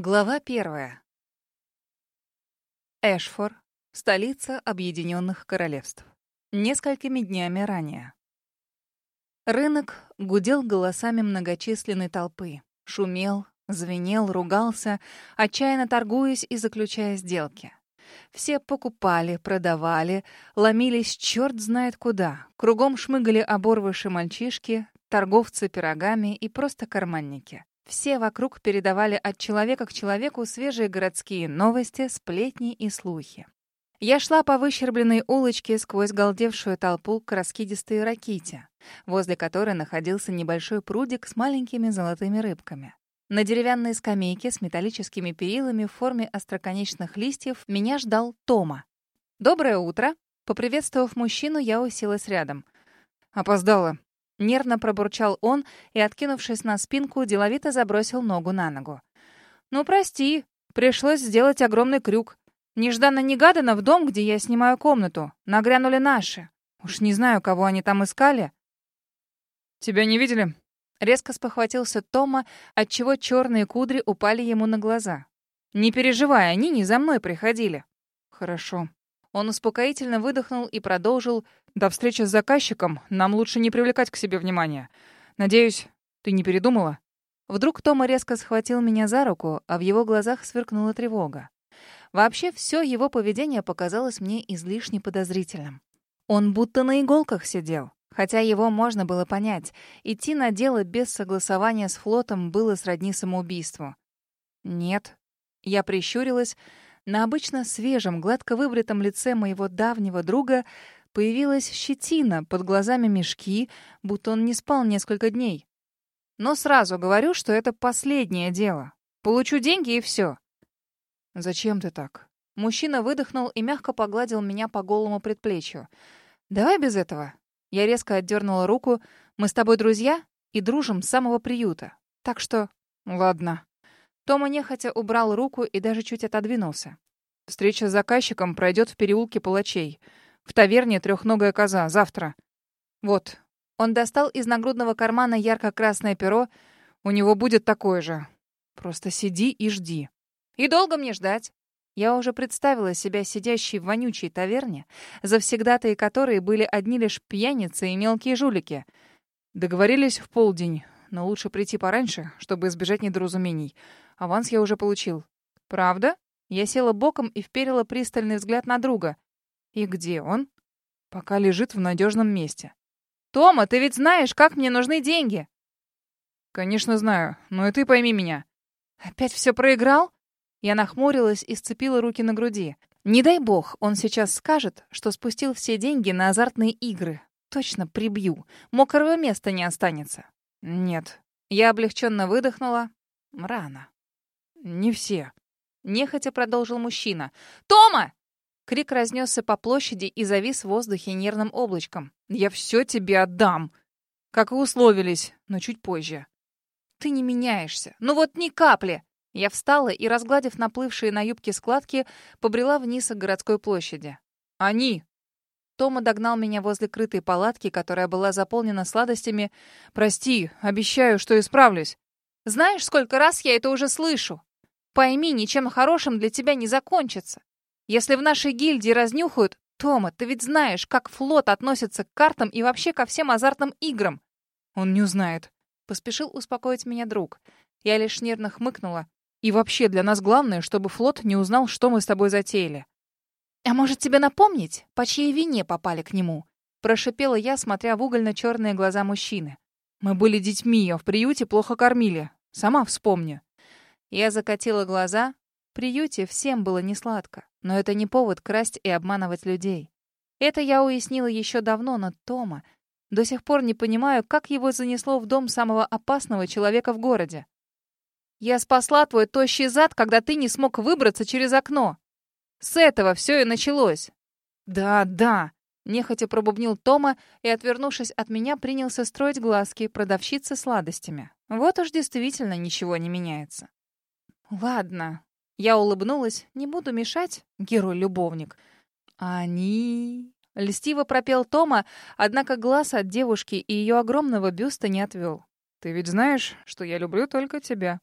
Глава первая. Эшфор, столица Объединенных Королевств. Несколькими днями ранее. Рынок гудел голосами многочисленной толпы. Шумел, звенел, ругался, отчаянно торгуясь и заключая сделки. Все покупали, продавали, ломились черт знает куда. Кругом шмыгали оборвыши мальчишки, торговцы пирогами и просто карманники. Все вокруг передавали от человека к человеку свежие городские новости, сплетни и слухи. Я шла по выщербленной улочке сквозь галдевшую толпу к раскидистой раките, возле которой находился небольшой прудик с маленькими золотыми рыбками. На деревянной скамейке с металлическими перилами в форме остроконечных листьев меня ждал Тома. «Доброе утро!» Поприветствовав мужчину, я уселась рядом. «Опоздала», Нервно пробурчал он и, откинувшись на спинку, деловито забросил ногу на ногу. «Ну, прости, пришлось сделать огромный крюк. Нежданно-негаданно в дом, где я снимаю комнату, нагрянули наши. Уж не знаю, кого они там искали». «Тебя не видели?» Резко спохватился Тома, отчего черные кудри упали ему на глаза. «Не переживай, они не за мной приходили». «Хорошо». Он успокоительно выдохнул и продолжил. «До встречи с заказчиком нам лучше не привлекать к себе внимания. Надеюсь, ты не передумала?» Вдруг Тома резко схватил меня за руку, а в его глазах сверкнула тревога. Вообще, все его поведение показалось мне излишне подозрительным. Он будто на иголках сидел. Хотя его можно было понять. Идти на дело без согласования с флотом было сродни самоубийству. «Нет». Я прищурилась, на обычно свежем, гладко выбритом лице моего давнего друга появилась щетина, под глазами мешки, будто он не спал несколько дней. Но сразу говорю, что это последнее дело. Получу деньги и все. «Зачем ты так?» Мужчина выдохнул и мягко погладил меня по голому предплечью. «Давай без этого». Я резко отдернула руку. «Мы с тобой друзья и дружим с самого приюта. Так что...» «Ладно». Тома нехотя убрал руку и даже чуть отодвинулся. Встреча с заказчиком пройдет в переулке Палачей. В таверне «Трехногая коза» завтра. Вот. Он достал из нагрудного кармана ярко-красное перо. У него будет такое же. Просто сиди и жди. И долго мне ждать? Я уже представила себя сидящей в вонючей таверне, завсегдатые которой были одни лишь пьяницы и мелкие жулики. Договорились в полдень, но лучше прийти пораньше, чтобы избежать недоразумений. Аванс я уже получил. Правда? Я села боком и вперила пристальный взгляд на друга. И где он? Пока лежит в надежном месте. Тома, ты ведь знаешь, как мне нужны деньги. Конечно, знаю, но и ты пойми меня. Опять все проиграл? Я нахмурилась и сцепила руки на груди. Не дай бог, он сейчас скажет, что спустил все деньги на азартные игры. Точно прибью. Мокрого места не останется. Нет. Я облегченно выдохнула. Рано. Не все. Нехотя продолжил мужчина. «Тома!» Крик разнесся по площади и завис в воздухе нервным облачком. «Я все тебе отдам!» Как и условились, но чуть позже. «Ты не меняешься. Ну вот ни капли!» Я встала и, разгладив наплывшие на юбке складки, побрела вниз к городской площади. «Они!» Тома догнал меня возле крытой палатки, которая была заполнена сладостями. «Прости, обещаю, что исправлюсь». «Знаешь, сколько раз я это уже слышу?» Пойми, ничем хорошим для тебя не закончится. Если в нашей гильдии разнюхают... Тома, ты ведь знаешь, как флот относится к картам и вообще ко всем азартным играм. Он не узнает. Поспешил успокоить меня друг. Я лишь нервно хмыкнула. И вообще, для нас главное, чтобы флот не узнал, что мы с тобой затеяли. А может, тебе напомнить, по чьей вине попали к нему? Прошипела я, смотря в угольно-черные глаза мужчины. Мы были детьми, а в приюте плохо кормили. Сама вспомни. Я закатила глаза. Приюте всем было несладко, но это не повод красть и обманывать людей. Это я уяснила еще давно, но Тома... До сих пор не понимаю, как его занесло в дом самого опасного человека в городе. Я спасла твой тощий зад, когда ты не смог выбраться через окно. С этого все и началось. Да, да, нехотя пробубнил Тома и, отвернувшись от меня, принялся строить глазки продавщицы сладостями. Вот уж действительно ничего не меняется. Ладно. Я улыбнулась. Не буду мешать, герой-любовник. Они... Льстиво пропел Тома, однако глаз от девушки и ее огромного бюста не отвел. «Ты ведь знаешь, что я люблю только тебя».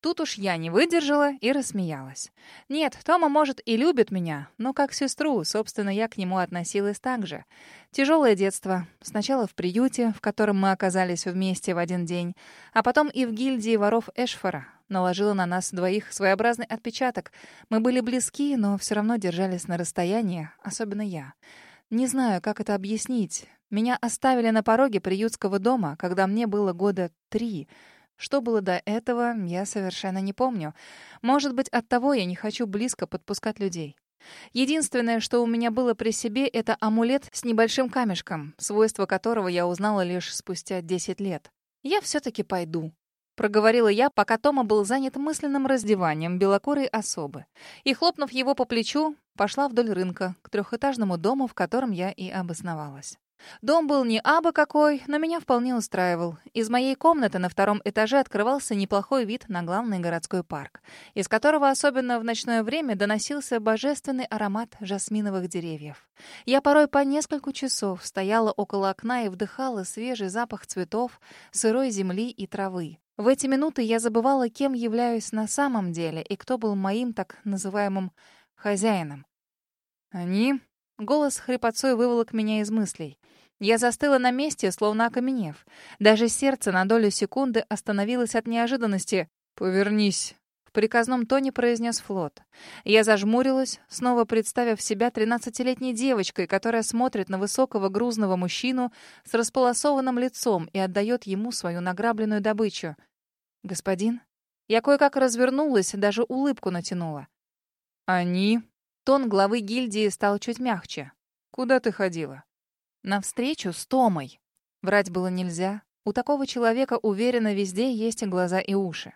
Тут уж я не выдержала и рассмеялась. Нет, Тома, может, и любит меня, но как сестру, собственно, я к нему относилась так же. Тяжелое детство. Сначала в приюте, в котором мы оказались вместе в один день, а потом и в гильдии воров Эшфора. Наложила на нас двоих своеобразный отпечаток. Мы были близки, но все равно держались на расстоянии, особенно я. Не знаю, как это объяснить. Меня оставили на пороге приютского дома, когда мне было года три — что было до этого, я совершенно не помню. Может быть, от того я не хочу близко подпускать людей. Единственное, что у меня было при себе, это амулет с небольшим камешком, свойства которого я узнала лишь спустя 10 лет. Я все-таки пойду. Проговорила я, пока Тома был занят мысленным раздеванием белокурой особы. И, хлопнув его по плечу, пошла вдоль рынка, к трехэтажному дому, в котором я и обосновалась. Дом был не абы какой, но меня вполне устраивал. Из моей комнаты на втором этаже открывался неплохой вид на главный городской парк, из которого особенно в ночное время доносился божественный аромат жасминовых деревьев. Я порой по несколько часов стояла около окна и вдыхала свежий запах цветов, сырой земли и травы. В эти минуты я забывала, кем являюсь на самом деле и кто был моим так называемым хозяином. Они Голос хрипотцой выволок меня из мыслей. Я застыла на месте, словно окаменев. Даже сердце на долю секунды остановилось от неожиданности. «Повернись», — в приказном тоне произнес Флот. Я зажмурилась, снова представив себя тринадцатилетней девочкой, которая смотрит на высокого грузного мужчину с располосованным лицом и отдает ему свою награбленную добычу. «Господин?» Я кое-как развернулась, даже улыбку натянула. «Они?» Тон главы гильдии стал чуть мягче. «Куда ты ходила?» «На встречу с Томой». Врать было нельзя. У такого человека, уверенно, везде есть и глаза, и уши.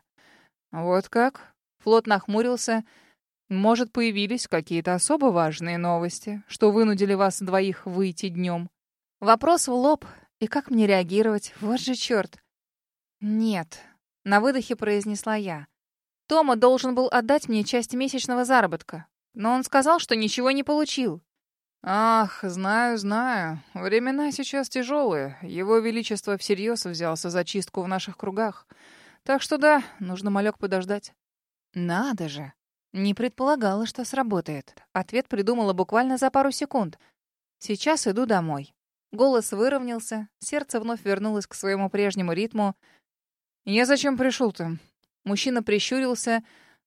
«Вот как?» Флот нахмурился. «Может, появились какие-то особо важные новости, что вынудили вас двоих выйти днем?» Вопрос в лоб. И как мне реагировать? Вот же черт. «Нет», — на выдохе произнесла я. «Тома должен был отдать мне часть месячного заработка. Но он сказал, что ничего не получил. «Ах, знаю, знаю. Времена сейчас тяжелые. Его Величество всерьез взялся за чистку в наших кругах. Так что да, нужно малек подождать». «Надо же!» Не предполагала, что сработает. Ответ придумала буквально за пару секунд. «Сейчас иду домой». Голос выровнялся, сердце вновь вернулось к своему прежнему ритму. «Я зачем пришел-то?» Мужчина прищурился,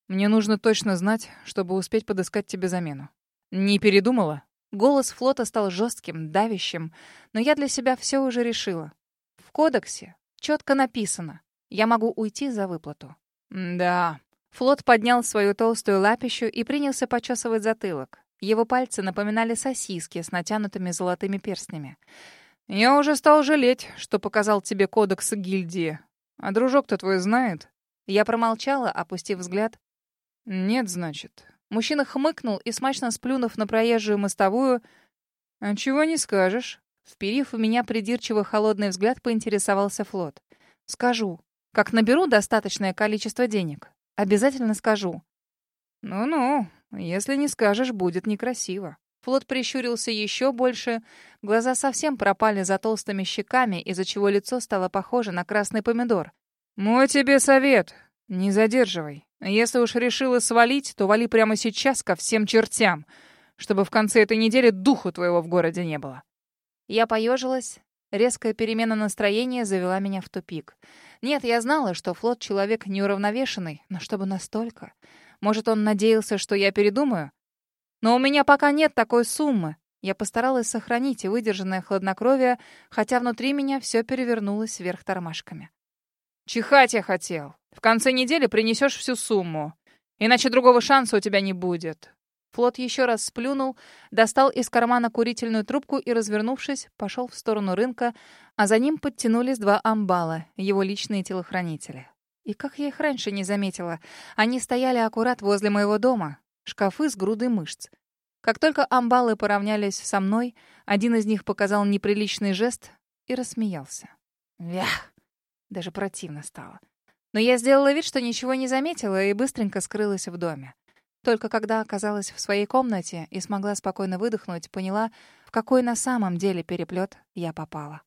мне нужно точно знать, чтобы успеть подыскать тебе замену. Не передумала? Голос флота стал жестким, давящим, но я для себя все уже решила. В кодексе четко написано. Я могу уйти за выплату. Да. Флот поднял свою толстую лапищу и принялся почесывать затылок. Его пальцы напоминали сосиски с натянутыми золотыми перстнями. «Я уже стал жалеть, что показал тебе кодекс гильдии. А дружок-то твой знает?» Я промолчала, опустив взгляд. «Нет, значит». Мужчина хмыкнул и, смачно сплюнув на проезжую мостовую, «А чего не скажешь?» Вперив в меня придирчиво холодный взгляд, поинтересовался флот. «Скажу. Как наберу достаточное количество денег, обязательно скажу». «Ну-ну, если не скажешь, будет некрасиво». Флот прищурился еще больше, глаза совсем пропали за толстыми щеками, из-за чего лицо стало похоже на красный помидор. «Мой тебе совет. Не задерживай. Если уж решила свалить, то вали прямо сейчас ко всем чертям, чтобы в конце этой недели духу твоего в городе не было. Я поежилась. Резкая перемена настроения завела меня в тупик. Нет, я знала, что флот — человек неуравновешенный, но чтобы настолько. Может, он надеялся, что я передумаю? Но у меня пока нет такой суммы. Я постаралась сохранить выдержанное хладнокровие, хотя внутри меня все перевернулось вверх тормашками. Чихать я хотел. В конце недели принесешь всю сумму. Иначе другого шанса у тебя не будет. Флот еще раз сплюнул, достал из кармана курительную трубку и, развернувшись, пошел в сторону рынка, а за ним подтянулись два амбала, его личные телохранители. И как я их раньше не заметила, они стояли аккурат возле моего дома, шкафы с грудой мышц. Как только амбалы поравнялись со мной, один из них показал неприличный жест и рассмеялся. «Вях!» Даже противно стало. Но я сделала вид, что ничего не заметила и быстренько скрылась в доме. Только когда оказалась в своей комнате и смогла спокойно выдохнуть, поняла, в какой на самом деле переплет я попала.